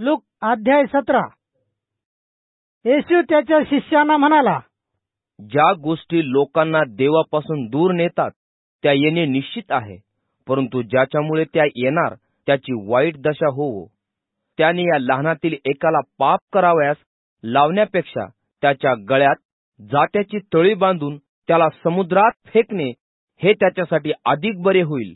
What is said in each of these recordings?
Look अध्याय सतरा. येशू त्याच्या शिष्यांना म्हणाला ज्या गोष्टी लोकांना देवापासून दूर नेतात त्या येणे निश्चित आहे परंतु ज्याच्यामुळे त्या येणार त्याची वाईट दशा होवो. त्याने या लहानातील एकाला पाप करावयास लावण्यापेक्षा त्याच्या गळ्यात जात्याची तळी बांधून त्याला समुद्रात फेकणे हे त्याच्यासाठी अधिक बरे होईल.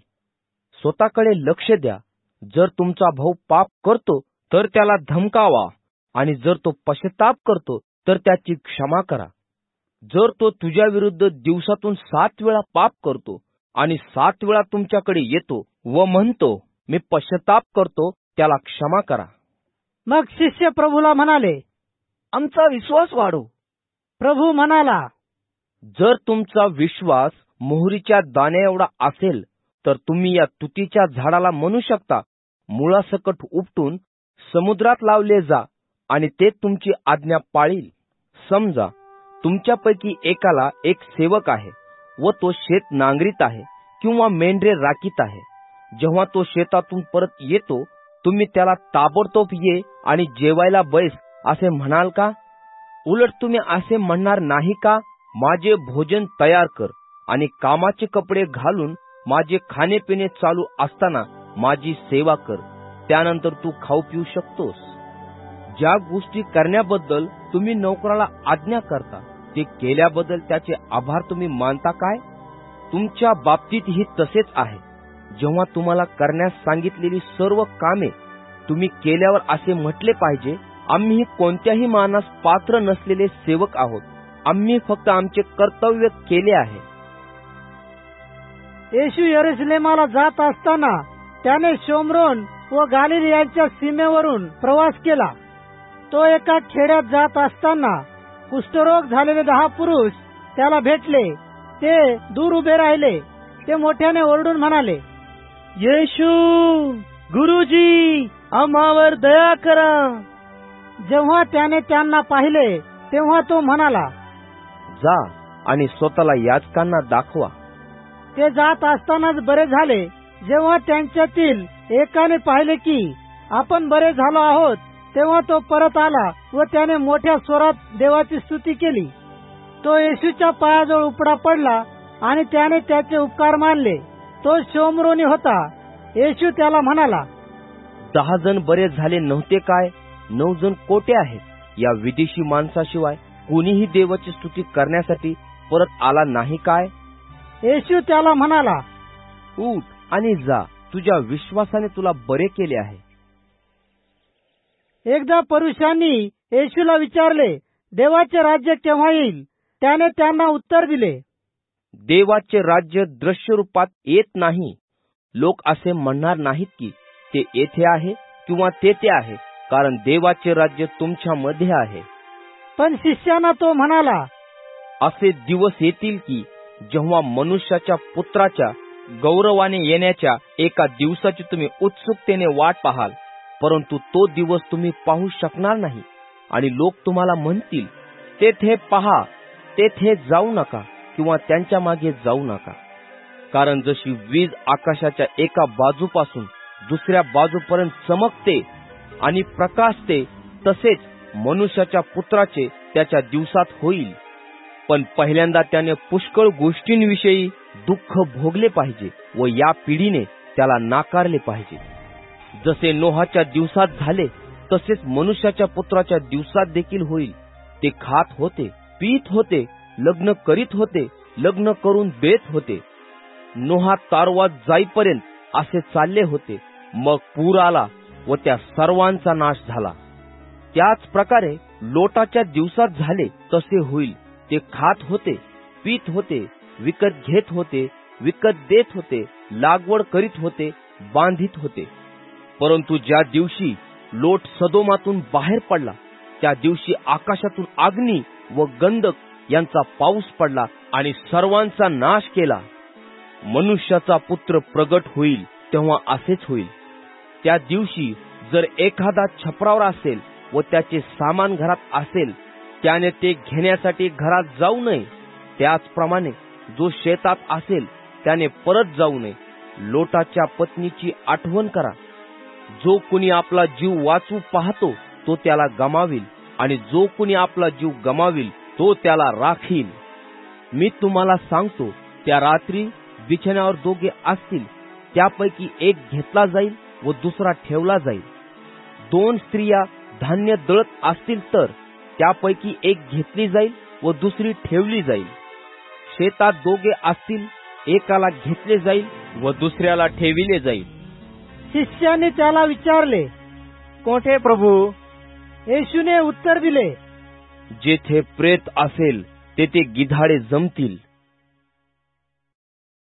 स्वतःकडे लक्ष द्या. जर तुमचा भाऊ पाप करतो तर त्याला धमकावा आणि जर तो पश्चाताप करतो तर त्याची क्षमा करा. जर तो तुझ्या विरुद्ध दिवसातून सात वेळा पाप करतो आणि सात वेळा तुमच्याकडे येतो व म्हणतो मी पश्चाताप करतो त्याला क्षमा करा. मग शिष्य प्रभूला म्हणाले आमचा विश्वास वाढो. प्रभू म्हणाला जर तुमचा विश्वास मोहरीच्या दाण्या एवढा असेल तर तुम्ही या तुतीच्या झाडाला म्हणू शकता मुळासकट उपटून समुद्रात लावले जा आणि ते तुमची आज्ञा पाळील. समजा तुमच्यापैकी एकाला एक सेवक आहे व तो शेत नांगरीत आहे किंवा मेंढरे राखीत आहे. जेव्हा तो शेतातून परत येतो तुम्ही त्याला ताबडतोब ये आणि जेवायला बैस असे म्हणाल का? उलट तुम्ही असे म्हणणार नाही का? माझे भोजन तयार कर आणि कामाचे कपडे घालून माझे खाणेपिणे चालू असताना माझी सेवा कर. त्यानंतर तू खाऊ पिऊ शकतोस. ज्या गोष्टी करण्याबद्दल तुम्ही नोकराला आज्ञा करता ते केल्याबद्दल त्याचे आभार तुम्ही मानता काय? तुमच्या बाबतीतही तसेच आहे. जेव्हा तुम्हाला करण्यास सांगितलेली सर्व कामे तुम्ही केल्यावर असे म्हटले पाहिजे आम्ही कोणत्याही मानास पात्र नसलेले सेवक आहोत. आम्ही फक्त आमचे कर्तव्य केले आहे. येशू यरेसलेमाला जात असताना त्याने शोमरोन व गालिल यांच्या सीमेवरून प्रवास केला. तो एका खेड्यात जात असताना कुष्ठरोग झालेले दहा पुरुष त्याला भेटले. ते दूर उभे राहिले. ते मोठ्याने ओरडून म्हणाले येशू गुरुजी आम्हावर दया करा. जेव्हा त्याने त्यांना पाहिले तेव्हा तो म्हणाला जा आणि स्वतःला याचकांना दाखवा. ते जात असतानाच बरे झाले. जेव्हा त्यांच्यातील एकाने पाहिले की आपण बरे झालो आहोत तेव्हा तो परत आला व त्याने मोठ्या स्वरात देवाची स्तुती केली. तो येशूच्या पायाजवळ उपडा पडला आणि त्याने त्याचे उपकार मानले. तो शोमरोनी होता. येशू त्याला म्हणाला दहा जण बरे झाले नव्हते काय? नऊ जण कोटे आहेत. या विदेशी माणसाशिवाय कोणीही देवाची स्तुती करण्यासाठी परत आला नाही काय? येशू त्याला म्हणाला उठ. आणि जा तुझ्या विश्वासाने तुला बरे केले आहे. एकदा पुरुषांनी येशूला विचारले देवाचे राज्य केव्हा येईल? त्याने त्यांना उत्तर दिले देवाचे राज्य दृश्य रूपात येत नाही. लोक असे म्हणणार नाहीत की ते येथे आहे किंवा तेथे आहे कारण देवाचे राज्य तुमच्या मध्ये आहे. पण शिष्याना तो म्हणाला असे दिवस येतील की जेव्हा मनुष्याच्या पुत्राच्या गौरवाने येण्याच्या एका दिवसाची तुम्ही उत्सुकतेने वाट पाहाल. परंतु तो दिवस तुम्ही पाहू शकणार नाही. आणि लोक तुम्हाला म्हणतील तेथे पहा तेथे जाऊ नका किंवा त्यांच्या मागे जाऊ नका. कारण जशी वीज आकाशाच्या एका बाजूपासून दुसऱ्या बाजूपर्यंत चमकते आणि प्रकाशते तसेच मनुष्याच्या पुत्राचे त्याच्या दिवसात होईल. पण पहिल्यांदा त्याने पुष्कळ गोष्टींविषयी दुःख भोगले पाहिजे व या पिढीने त्याला नाकारले पाहिजे. जसे नोहाच्या दिवसात झाले तसेच मनुष्याच्या पुत्राच्या दिवसात देखील होईल. ते खात होते पीत होते लग्न करीत होते लग्न करून देत होते. नोहा तारवात जाईपर्यंत असे चालले होते. मग पूर आला व त्या सर्वांचा नाश झाला. त्याच प्रकारे लोटाच्या दिवसात झाले तसे होईल. ते खात होते पीत होते विकत घेत होते विकत देत होते लागवड करीत होते बांधित होते. परंतु ज्या दिवशी लोट सदोमातून बाहेर पडला त्या दिवशी आकाशातून अग्नी व गंधक यांचा पाऊस पडला आणि सर्वांचा नाश केला. मनुष्याचा पुत्र प्रगट होईल तेव्हा असेच होईल. त्या दिवशी जर एखादा छपरावर असेल व त्याचे सामान घरात असेल त्याने ते घेण्यासाठी घरात जाऊ नये. त्याचप्रमाणे जो शेतात असेल त्याने परत जाऊ नये. लोटाच्या पत्नीची आठवण करा. जो कुणी आपला जीव वाचू पाहतो तो त्याला गमावील आणि जो कुणी आपला जीव गमावील तो त्याला राखील. मी तुम्हाला सांगतो त्या रात्री बिछाण्यावर दोघे असतील त्यापैकी एक घेतला जाईल व दुसरा ठेवला जाईल. दोन स्त्रिया धान्य दळत असतील तर त्यापैकी एक घेतली जाईल व दुसरी ठेवली जाईल. शेतात दोघे असतील एकाला घेतले जाईल व दुसऱ्याला ठेविले जाईल. शिष्याने त्याला विचारले कोठे प्रभू? येशूने उत्तर दिले जेथे प्रेत असेल तेथे गिधाडे जमतील.